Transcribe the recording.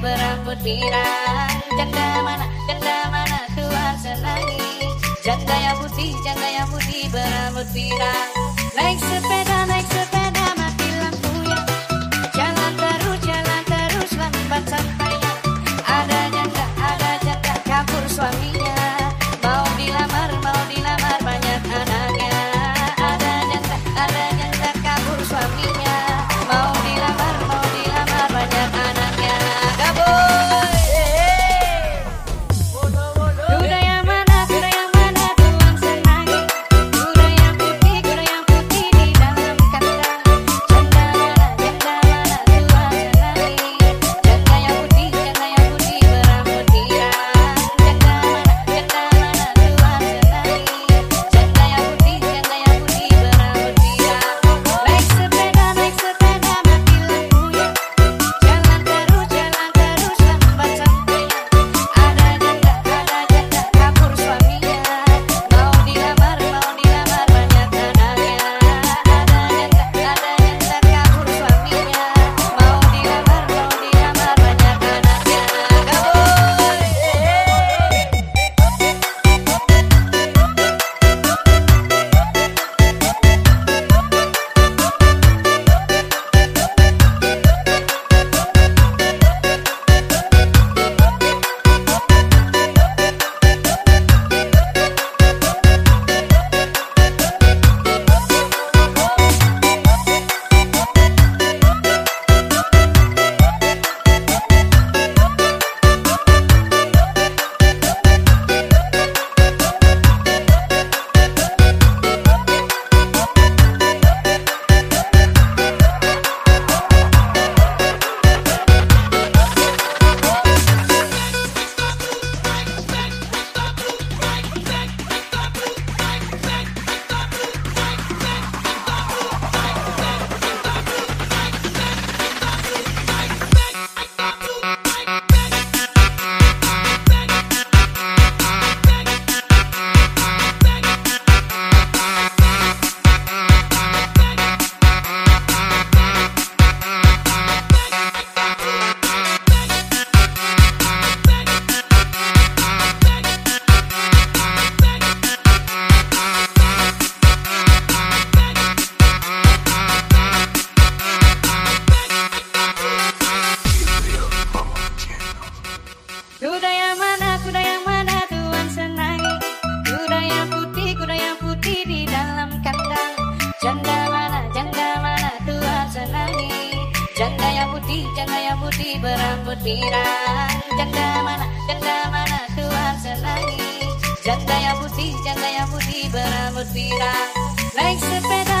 pirang Janda mana, janda mana Tuhan senangi Janda yang putih, janda yang putih berambut pirang Naik sepeda, naik sepeda Kuda yang mana, kuda yang mana Tuhan senangi Kuda yang putih, kuda yang putih di dalam kandang. Janda mana, janda mana Tuhan senangi Janda yang putih, janda yang putih berambut pirang. Janda mana, janda mana Tuhan senangi Janda yang putih, janda yang putih berambut pirang. Naik sepeda